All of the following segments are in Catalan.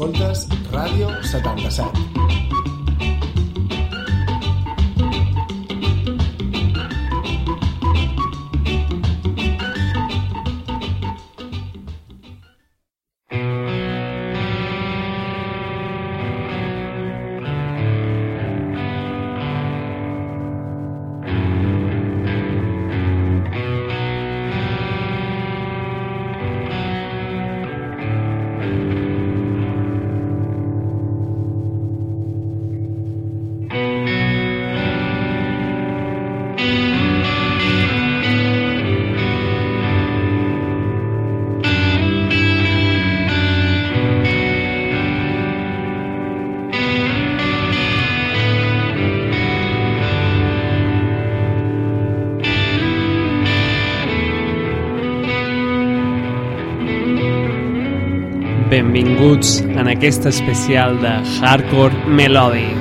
Escoltes Ràdio 77. Benvinguts en aquest especial de Hardcore Melodic.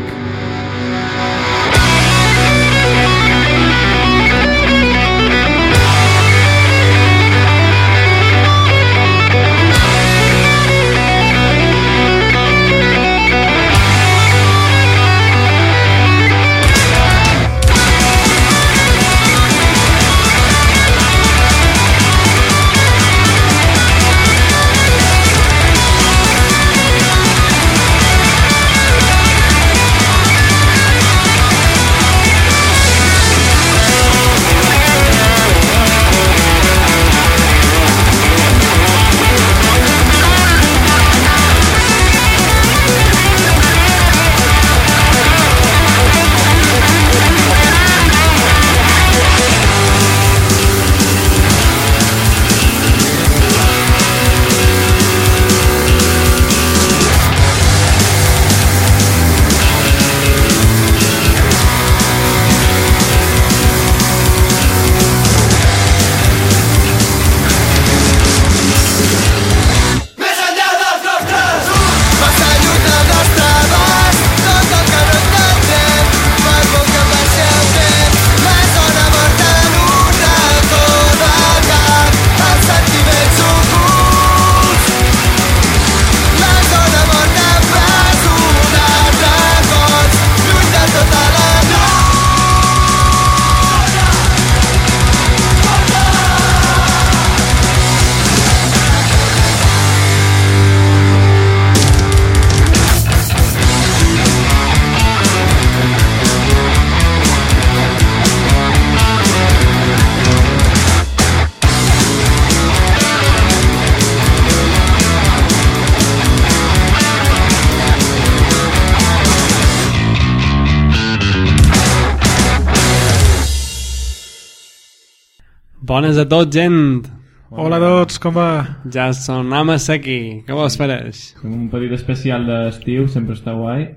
Bones a tots, gent! Hola a tots, com va? Ja sonam a aquí. Què vos faràs? Fem un petit especial d'estiu, sempre està guai.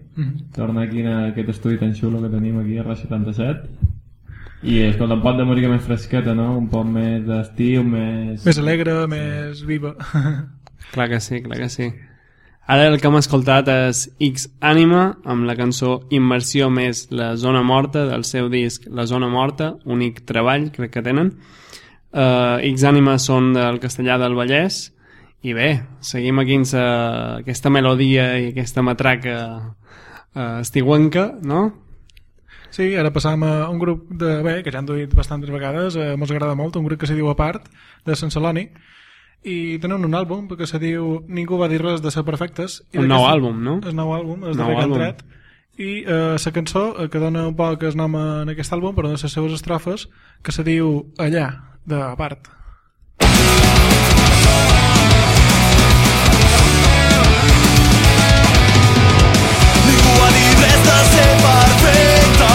Torna aquí en aquest estudi tan xulo que tenim aquí a R77. I escolta, un pot de música més fresqueta, no? Un poc més d'estiu, més... Més alegre, més viva. Clar que sí, clar que sí. Ara el que hem escoltat és X Anima amb la cançó Immersió més la zona morta del seu disc La zona morta, únic treball crec que tenen. Uh, X Anima són del castellà del Vallès i bé, seguim aquí amb sa- aquesta melodia i aquesta matraca uh, estiuenca, no? Sí, ara passam a un grup de... Bé, que ja han duit bastantes vegades, eh, mos agrada molt, un grup que se diu Apart, de Sant Celoni, i tenen un àlbum que se diu Ningú va dir res de ser perfectes. I Un nou àlbum, no? El nou àlbum, és Nou de que han àlbum. tret. I eh, la cançó eh, que dona un poc el nom en aquest àlbum, però de les seves estrofes, que se diu Allà, de Apart. Ningú ha dit res de ser perfecte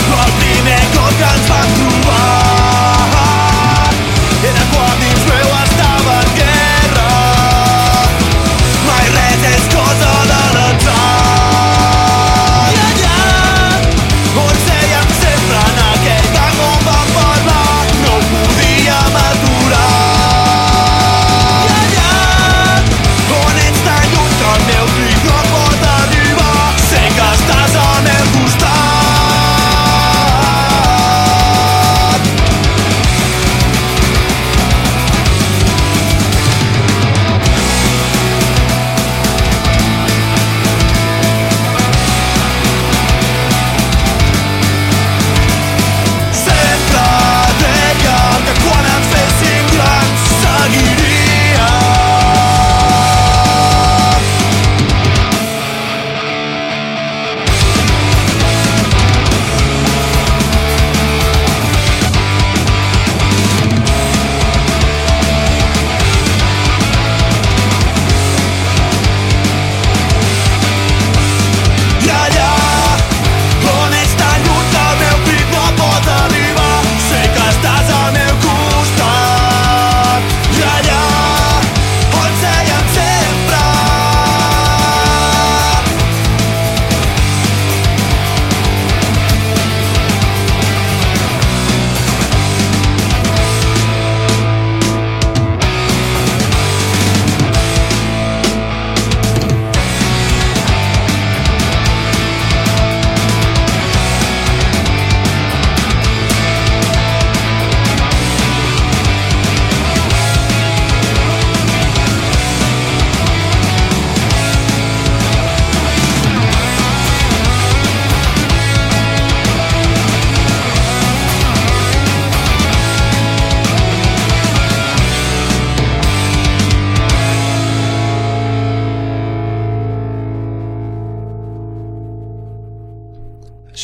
Però el primer cop que ens vam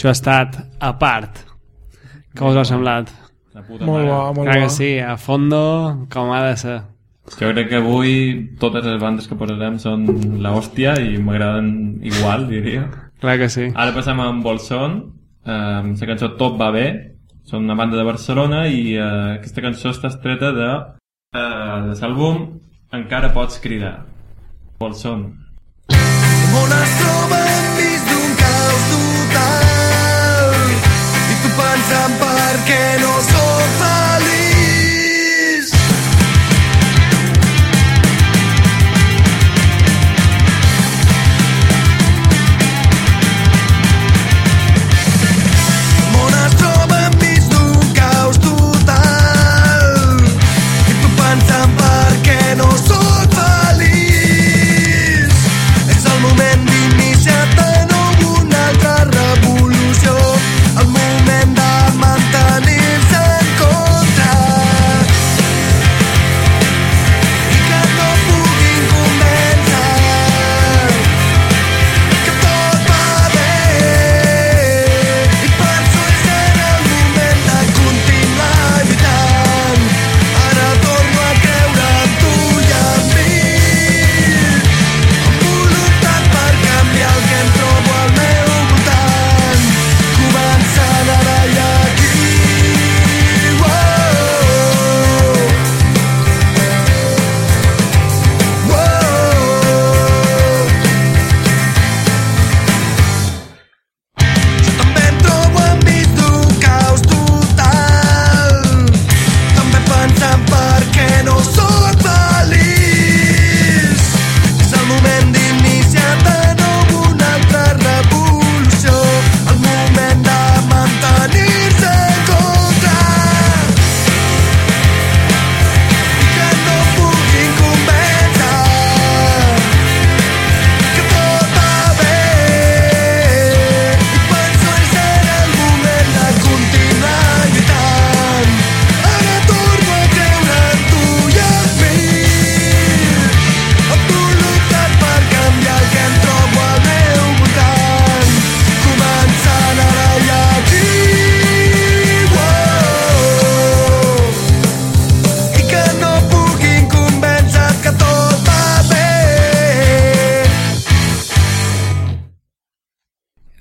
Això ha estat a part. Com us ha semblat? La puta Molt mare. bo, molt Clar bo. que sí, a fondo, com ha de ser. Jo crec que avui totes les bandes que posarem són la hòstia i m'agraden igual, diria. Clar que sí. Ara passem amb Bolson, eh, la cançó Tot va bé, són una banda de Barcelona i eh, aquesta cançó està estreta de, eh, de l'àlbum Encara pots cridar. Bolson. es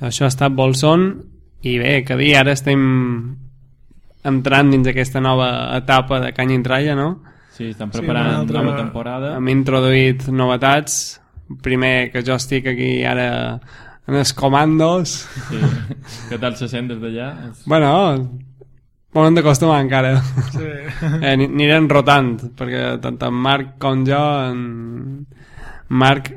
Això ha estat Bolson i bé, que dir, ara estem entrant dins aquesta nova etapa de Canya i Tralla, no? Sí, estan Sí, preparant una altra- nova temporada. Hem introduït novetats. Primer que jo estic aquí ara en els comandos. Sí. Què tal se sent des d'allà? Bueno, molt hem d'acostumar encara. Sí. Eh, ani- anirem rotant, perquè tant en Marc com jo, en Marc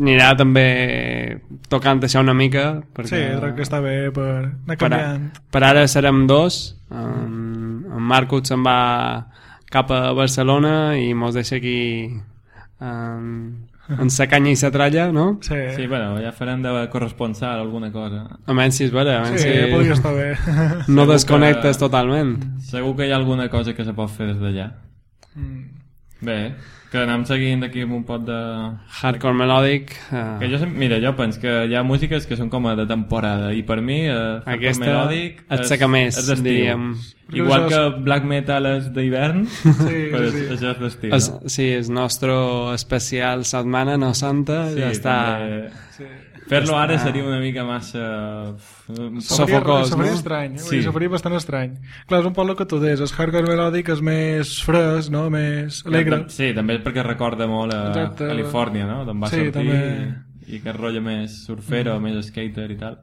anirà també tocant això una mica. Perquè Sí, crec que està bé per anar per, canviant. per ara serem dos. En, en Marc se'n va cap a Barcelona i mos deixa aquí en, en sa canya i sa tralla, no? Sí, Sí, bueno, ja farem de corresponsal alguna cosa. A menys si és vera, a menys sí, si podria estar bé. no Segur desconnectes que- totalment. Segur que hi ha alguna cosa que se pot fer des d'allà. Mm. Bé, que anem seguint aquí amb un pot de... Hardcore melòdic. Que Eh, jo, mira, jo penso que hi ha músiques que són com a de temporada i per mi hardcore Aquesta melòdic et seca més, és diríem. Igual que black metal és d'hivern, Sí, però sí. això és d'estiu. no? sí, és nostre especial setmana no santa. Sí, ja està. també-. Fer-lo ara està. seria una mica massa... Sofocós, Seria no? estrany, Sí. sí. faria bastant estrany. Clar, és un poc el que tu deies, el hardcore melòdic és més fresc, no? més alegre. Sí, també perquè recorda molt a Exacte. Califòrnia, no? D'on va Sí, sortir també. i, i que rotlla més surfero, més skater i tal.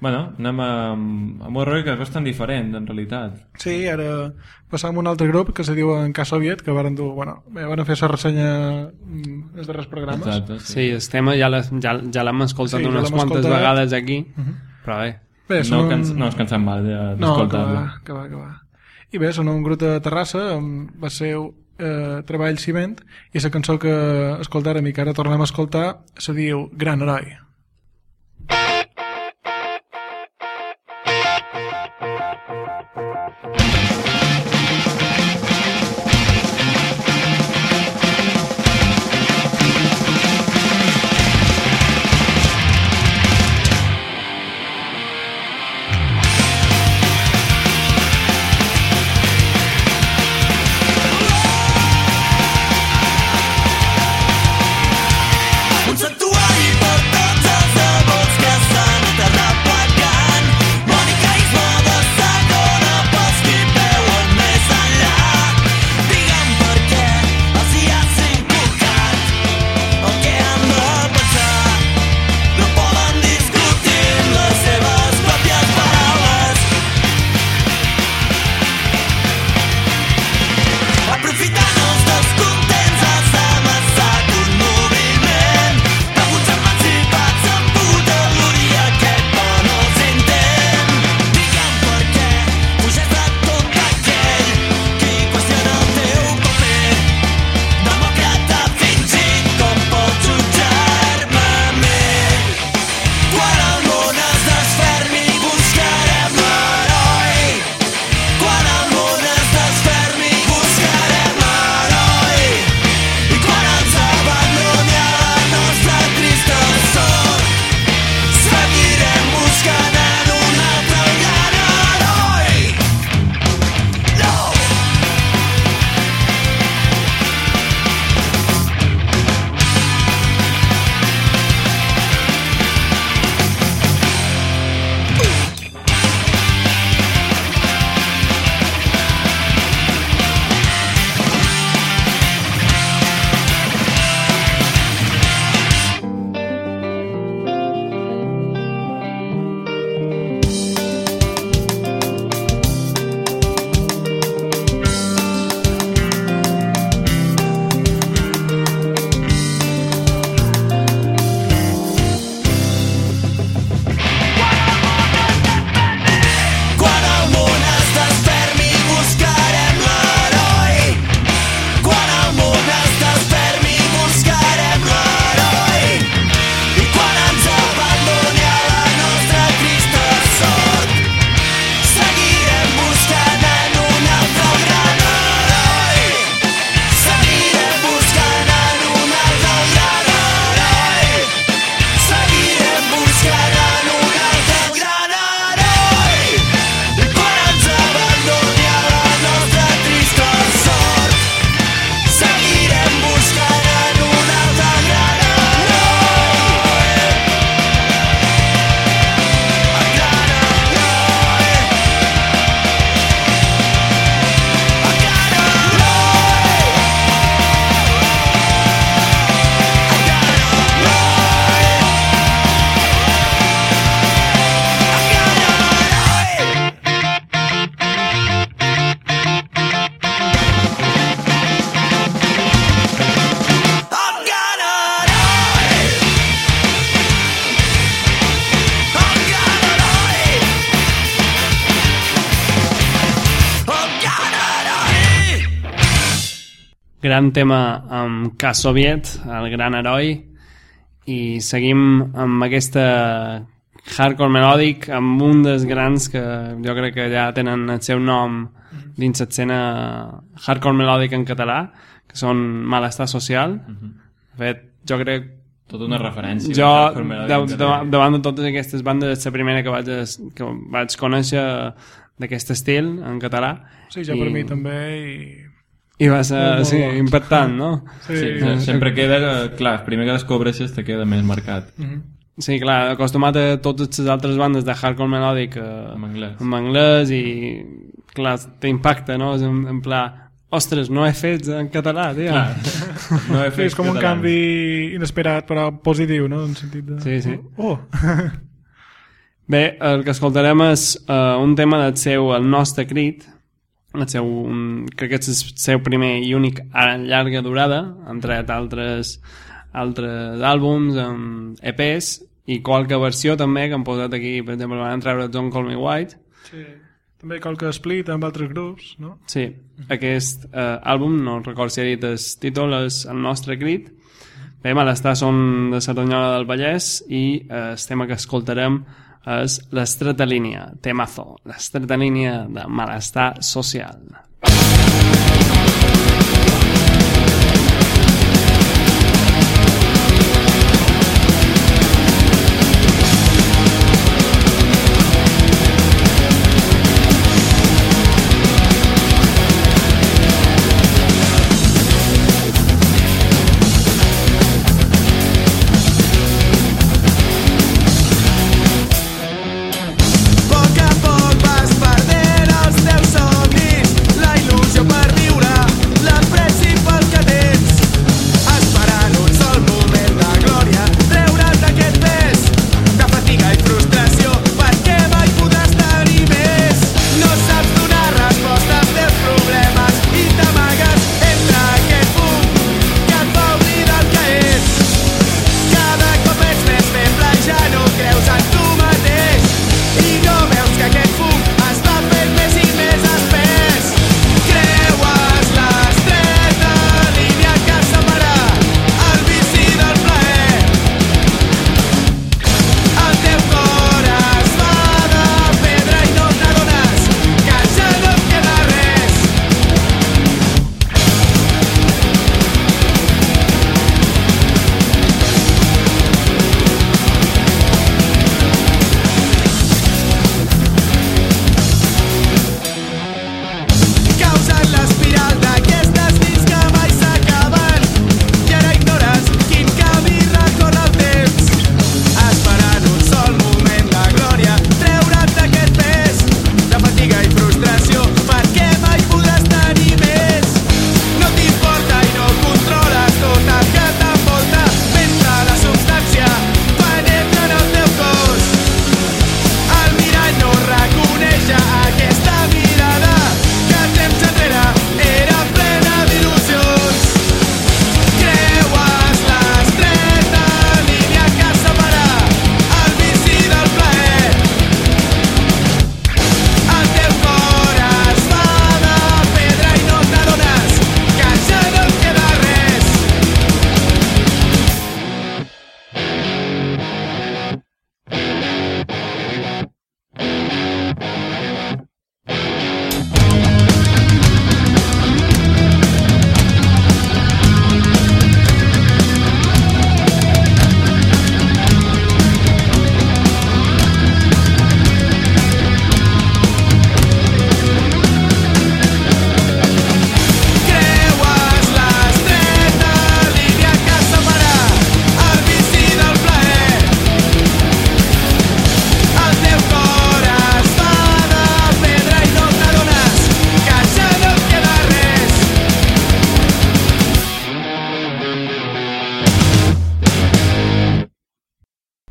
Bueno, anem amb, amb un rotllo que és bastant diferent, en realitat. Sí, ara passam a un altre grup que se diu en Cas Soviet, que van dur, bueno, bé, van fer la ressenya mm, els darrers programes. Exacte, Sí, el tema ja l'es- ja, ja l'hem escoltat Sí, ja unes l'hem quantes escoltat. vegades aquí, però bé, Bé, No, són cans, un... no ens cansem mal de- No, que d'escoltar-lo. va, que va, que va. I bé, són un grup de Terrassa, va ser eh, Treball Ciment, i la cançó que escoltàrem i que ara tornem a escoltar se diu Gran Heroi. Bye. Gran tema amb K. Soviet, el gran heroi, i seguim amb aquesta hardcore melòdic amb un dels grans que jo crec que ja tenen el seu nom dins l'escena hardcore melòdic en català, que són Malestar Social. De fet, jo crec Tota una referència. jo, de, de, davant de totes aquestes bandes, és la primera que vaig, que vaig conèixer d'aquest estil en català. Sí, ja per mi també i... I va ser, molt sí, bons. impactant, no? Sí, Sí, se- sempre queda, clar, el primer que descobreixes te queda més marcat. Mhm. Sí, clar, acostumat a totes les altres bandes de hardcore melòdic eh, En anglès. en anglès i clar, t'impacta, no? És en, en pla, ostres, no he fet en català, tio. Clar, no he Sí, fet és com un catalans. canvi inesperat però positiu, no? En sentit de... Sí, sí. Oh! Bé, el que escoltarem és uh, un tema del seu El nostre crit, el seu, que és el seu primer i únic a llarga durada, han tret altres, altres àlbums, amb EPs, i qualque versió també, que han posat aquí, per exemple, van treure Don't Call Me White, Sí. També qualque split amb altres grups, no? Sí, aquest eh, àlbum, no recordo si ha dit el títol, és El nostre crit. Bé, Malestar són de Cerdanyola del Vallès i eh, el tema que escoltarem és l'estreta línia, temazo, l'estreta línia de Malestar Social.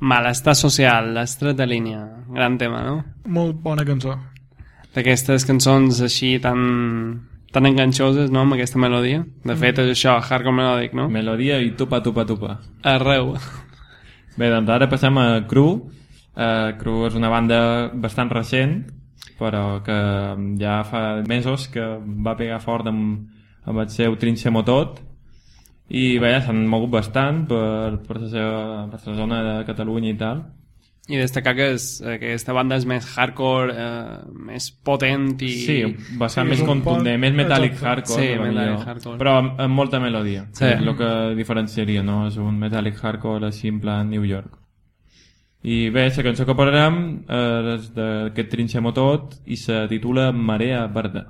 Malestar social, l'estreta línia, gran tema, no? Molt bona cançó. D'aquestes cançons així tan, tan enganxoses, no?, amb aquesta melodia. De fet, és això, hardcore melòdic, no? Melodia i tupa, tupa, tupa. Arreu. Bé, doncs ara passem a Cru. Uh, Cru és una banda bastant recent, però que ja fa mesos que va pegar fort amb, amb el seu Trinxemo Tot i bé, s'han mogut bastant per, per, la seva, per la zona de Catalunya i tal I destacar que, és, que aquesta banda és més hardcore, eh, més potent i... Sí, bastant Sí, més és un contundent, pont- més metallic hardcore, Sí, metallic hardcore. però amb, amb molta melodia, Sí. és el que diferenciaria, no? És un metallic hardcore així en plan New York. I bé, la cançó que parlarem eh, és d'aquest Trinxemo Tot i se titula Marea Verda.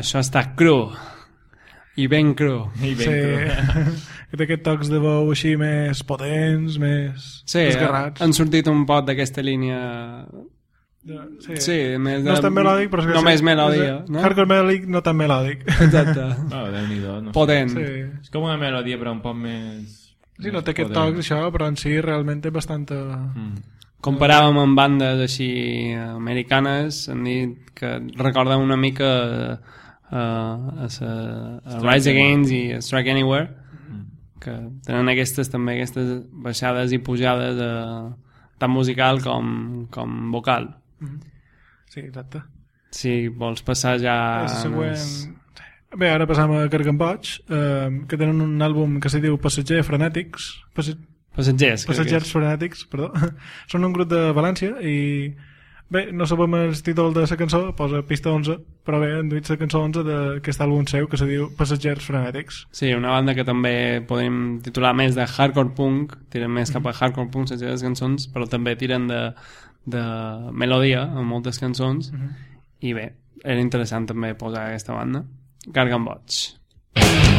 Això està cru. I ben cru. I ben Sí. cru. que té aquests tocs de veu així més potents, més Sí, desgarrats. han sortit un pot d'aquesta línia... Sí. Sí, més de... No és tan melòdic, però... és que Només sí, melodia, és- no? Hardcore melòdic, no tan melòdic. Exacte. Oh, Déu-n'hi-do, no sé. Potent. Sí. És com una melodia però un poc més... Sí, no té aquest toc, això, però en si realment té bastanta... Mm. Comparàvem amb bandes així americanes, han dit que recorden una mica uh, a, sa, a Rise Against i a Strike Anywhere, que tenen aquestes també aquestes baixades i pujades uh, tant musical com, com vocal. Sí, exacte. Si vols passar ja... El següent... Bé, ara passam a Cargan Boig, eh, que tenen un àlbum que se diu Passenger Frenètics. Passe... Passatgers. Passatgers. Frenètics, perdó. Són un grup de València i... Bé, no sabem el títol de la cançó, posa pista 11, però bé, han dit la cançó 11 d'aquest àlbum seu que se diu Passatgers Frenètics. Sí, una banda que també podem titular més de hardcore punk, tiren més cap a hardcore punk les seves cançons, però també tiren de, de melodia en moltes cançons, i bé, era interessant també posar aquesta banda. Gargan Boig. Marea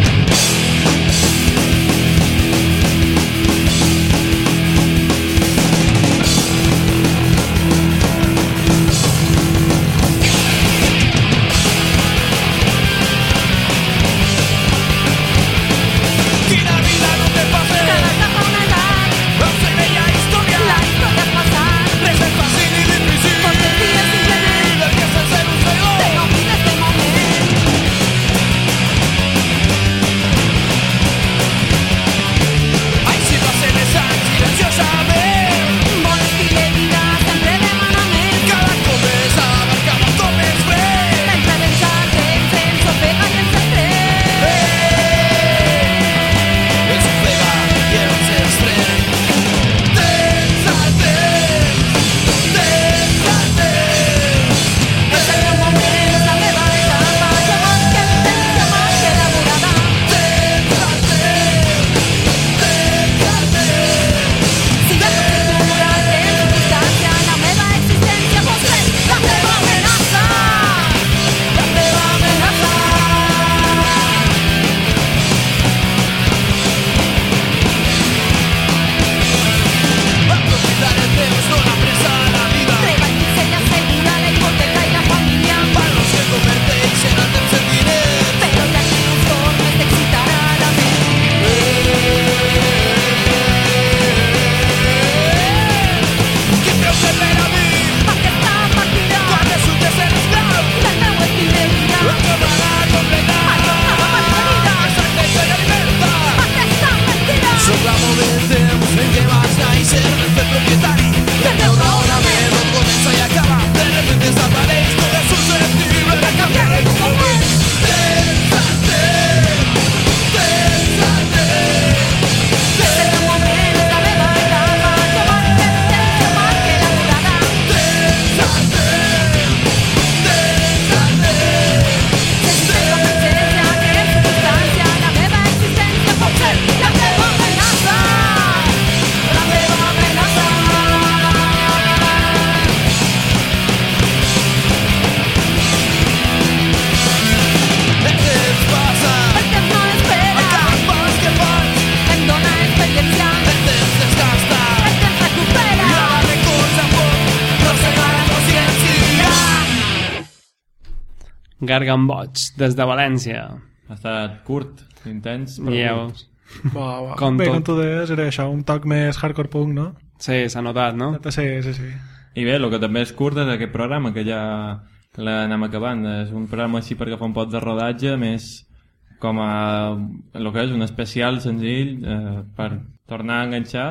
Zende bat nahi zer, propietari, eta Gargan Boig, des de València. Ha estat curt, intens, però Ja curt. Va, va. Com Bé, tot. com tu deies, era això, un toc més hardcore punk, no? Sí, s'ha notat, no? Sí, sí, sí. I bé, el que també és curt és aquest programa, que ja l'anem acabant. És un programa així per agafar un pot de rodatge, més com a el que és un especial senzill eh, per tornar a enganxar,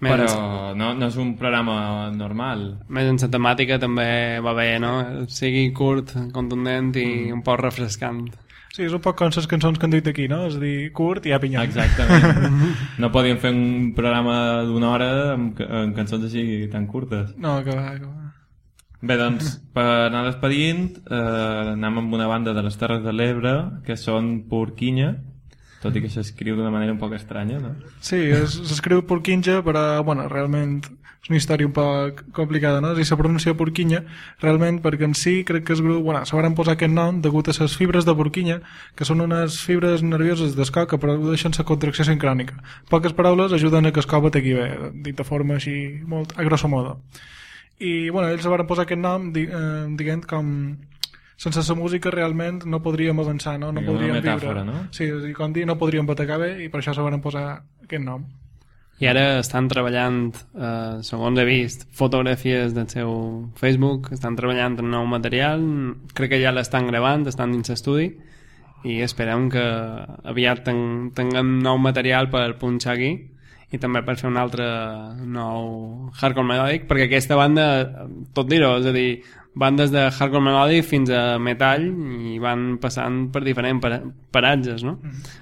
Més, però no, no és un programa normal. més en la temàtica també va bé, no? Sigui curt, contundent i un poc refrescant. Sí, és un poc com les cançons que han dit aquí, no? És a dir, curt i a pinyó. Exactament. No podíem fer un programa d'una hora amb, amb cançons així tan curtes. No, que va, que va. Bé, doncs, per anar despedint, eh, anem amb una banda de les Terres de l'Ebre, que són Porquinya, tot i que s'escriu d'una manera un poc estranya, no? Sí, es- s'escriu Porquinja, però, bueno, realment és una història un poc complicada, no? Dir, se pronuncia Porquinya, realment, perquè en si crec que el grup, bueno, se van posar aquest nom degut a les fibres de Porquinya, que són unes fibres nervioses d'escó que produeixen la contracció sincrònica. Poques paraules ajuden a que cop bategui bé, dit de forma així, molt a grosso modo. I, bueno, ells van posar aquest nom, di, eh, diguent com sense la música realment no podríem avançar, no? No Diguem, una podríem metàfora, viure. no? Sí, és a dir, com dir, no podríem bategar bé i per això se van posar aquest nom. I ara estan treballant, eh, segons he vist, fotografies del seu Facebook, estan treballant en nou material, crec que ja l'estan gravant, estan dins l'estudi, i esperem que aviat ten tinguem nou material per punxar aquí i també per fer un altre nou hardcore melòdic, perquè aquesta banda, tot dir-ho, és a dir, van des de hardcore melòdic fins a metall i van passant per diferents para- paratges, no?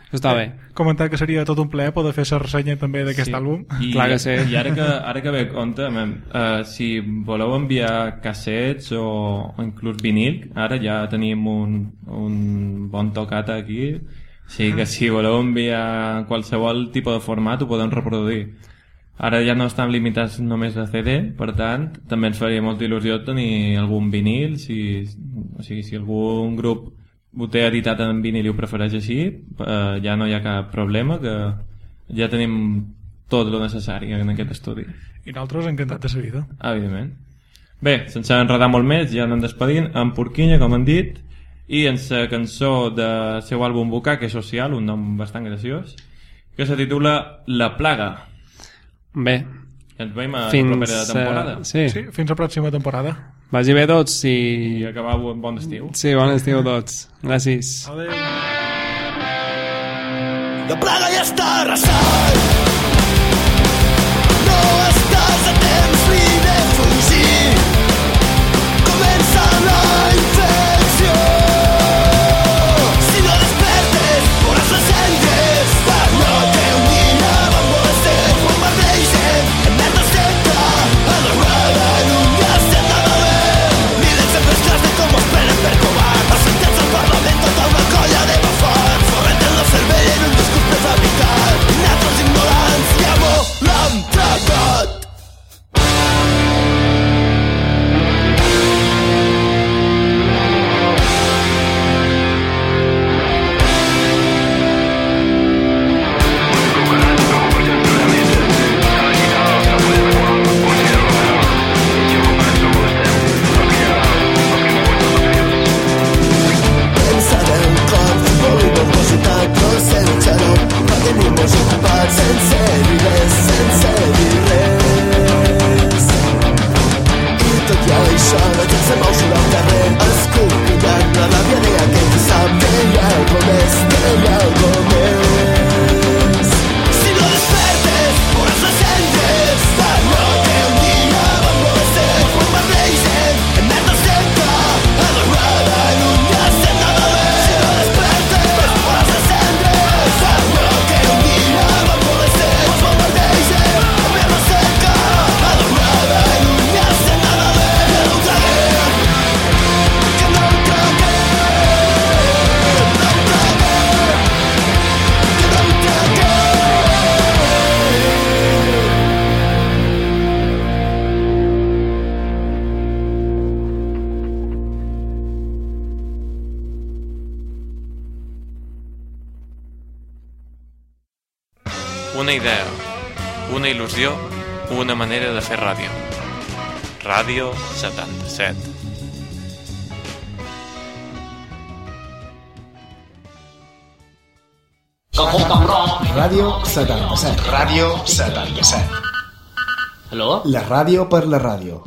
Això està bé. Comentar que seria tot un plaer poder fer la ressenya també d'aquest Sí. àlbum. I, Clar que sí. I ara que, ara que ve compte, mem, uh, si voleu enviar cassets o, o inclús vinil, ara ja tenim un, un bon tocat aquí, sí que si voleu enviar qualsevol tipus de format ho podem reproduir. Ara ja no estan limitats només a CD, per tant, també ens faria molta il·lusió tenir algun vinil, si, o sigui, si algun grup ho té editat en vinil i ho prefereix així, eh, ja no hi ha cap problema, que ja tenim tot el necessari en aquest estudi, I nosaltres encantat de la vida. evidentment. Bé, sense enredar molt més, ja anem despedint, amb Porquinya, com han dit, i en la cançó del seu àlbum Bucaque Social, un nom bastant graciós, que se titula La Plaga. Bé, I ens veiem a la fins... propera temporada. A... Sí. Sí, fins la pròxima temporada. Vagi bé tots i... I acabar un bon estiu. Sí, bon estiu a tots. Gràcies. Adéu. La plaga ja està arrasant Ràdio 77. Ràdio 77. Ràdio 77. Aló? La ràdio per la ràdio.